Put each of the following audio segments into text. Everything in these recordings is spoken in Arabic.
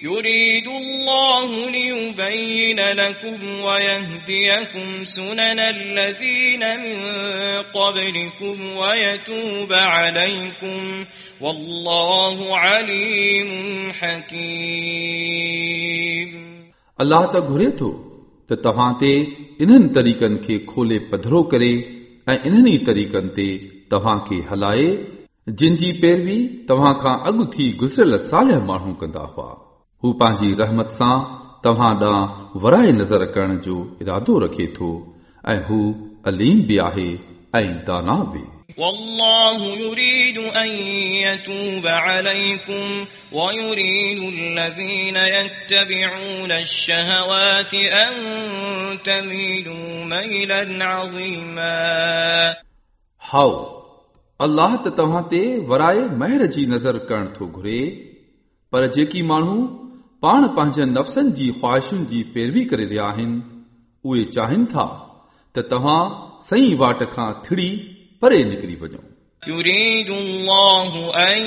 يريد الله ليبين لكم ويهديكم سنن الذين من قبلكم ويتوب عليكم والله عليم حكيم अलाह त घुरे थो त तव्हां ते इन्हनि तरीक़नि खे खोले पधरो करे ऐं इन्हनि तरीक़नि ते तव्हां खे हलाए जिन जी पैरवी तव्हां खां अॻु थी गुज़िरियल सालिह माण्हू कंदा हुआ हू पंहिंजी रहमत सां तव्हां ॾांहुं वराए नज़र करण जो इरादो रखे थो ऐं हू अलीम बि आहे ऐं दाना बि والله يريد أن يتوب عليكم ويريد الذين يتبعون الشهوات أن تميلوا ميلا عظيما हाओ अल्लाह त तव्हां ते वराए महर जी नज़र करण थो घुरे पर जेकी माण्हू पाण पंहिंजनि नफ़्सनि जी ख़्वाहिशुनि जी पैरवी करे रहिया आहिनि उहे चाहिनि था त तव्हां सही वाट खां थिड़ी परे निकिरी वञो يريد الله أن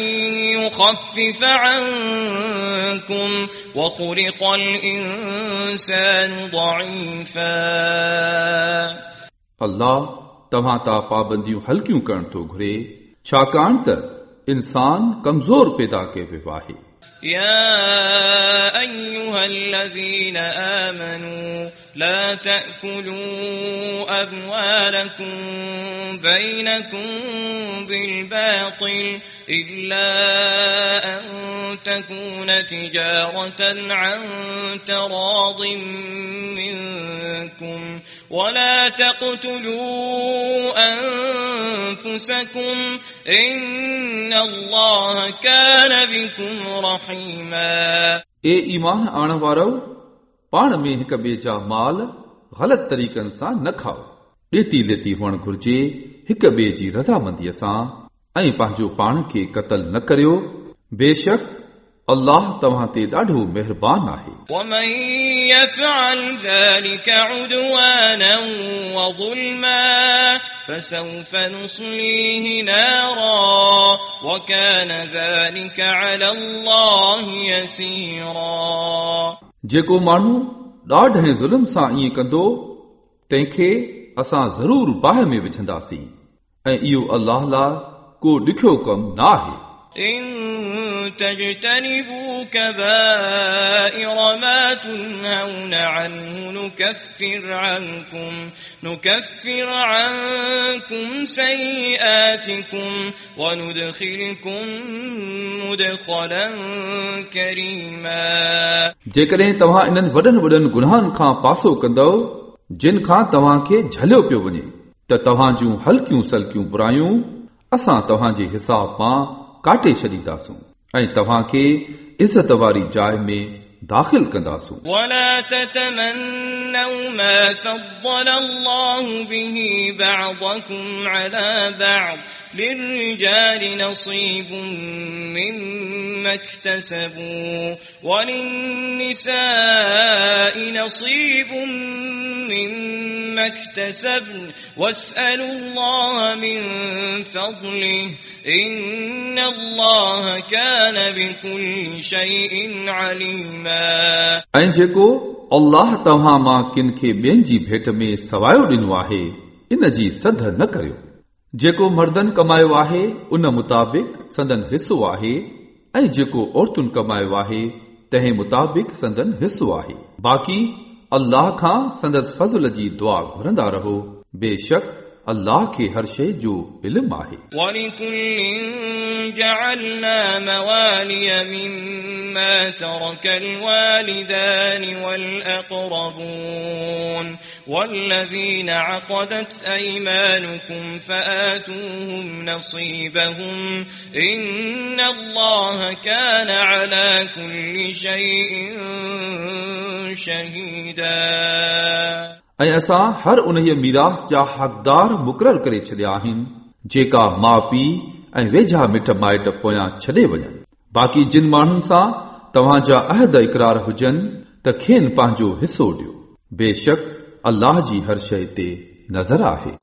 يخفف عنكم وخلق الإنسان ضعيفا अल्लाह तव्हां तां पाबंदियूं हल्कियूं करण थो घुरे छाकाणि त इंसान कमज़ोर पैदा कयो वियो आहे يا أيها الذين آمنوا لا تأكلوا أموالكم بينكم بالباطل إلا أن تكون تجارة عن تراض منكم ولا تقتلوا أنفسكم إن الله كان بكم رحيما اي ايمان آڻڻ وارو پاڻ ۾ هڪ ٻئي جا مال غلط طريقن سان نه کائو ڏيتي ليتي هئڻ گهرجي هڪ ٻئي جي رزامنديءَ سان ۽ پنهنجو پاڻ کي قتل نه ڪريو بيشڪ الله توهان تي ڏاڍو مهربان آهي ومن يفعل ذلك عدوانا وظلما فسوف نصليه نارا وكان ذلك على الله يسيرا जेको माण्हू ॾाढ ऐं ज़ुल्म सां ईअं कंदो तंहिंखे असां ज़रूर बाहि में विझंदासीं ऐं इहो अल्लाह लाइ को ॾुखियो कमु न आहे إن تجتنبوا كبائر ما تنهون عنه نكفر عنكم نكفر عنكم سيئاتكم وندخلكم مدخلا كريما जेकॾहिं तव्हां इन्हनि वॾनि वॾनि गुनाहनि खां पासो कंदव जिन खां तव्हां खे झलियो पियो वञे त तव्हां जूं हल्कियूं सल्कियूं बुरायूं असां तव्हांजे हिसाब मां काटे छॾींदासूं ऐं तव्हां खे इज़त वारी जाइ में दाख़िल कंदासूं ولا تتمنوا ما فضل الله به بعضكم على بعض للرجال نصيب مما اكتسبوا وللنساء نصيب مما اكتسبن واسألوا الله من فضله إن الله كان بكل شيء عليما ऐं जेको अल्लाह तव्हां मां किन खे ॿियनि जी भेट में सवायो ॾिनो आहे इन जी सध न करियो जेको मर्दनि कमायो आहे उन मुताबिक़ संदन हिसो आहे ऐं जेको औरतुनि कमायो आहे तंहिं मुताबिक़ संदन हिसो आहे बाक़ी अल्लाह खां संदसि फज़ल जी दुआ घुरंदा रहो बेशक अल्लाह खे हर शइ जो इल्मु आहे ولكل جعلنا موالي مما ترك الوالدان والأقربون والذين عقدت أيمانكم فآتوهم نصيبهم إن الله كان على كل شيء شهيدا ऐं असां हर उन्हीअ मीरास जा हक़दार मुक़ररु करे छॾिया आहिनि, जेका माउ पीउ ऐं वेझा मिट माइट पोयां छॾे वञनि। बाक़ी जिन माण्हुनि सां तव्हांजा अहद इक़रार हुजनि, त खेनि पंहिंजो हिसो ॾियो। बेशक अल्लाह जी हर शइ ते नज़र आहे।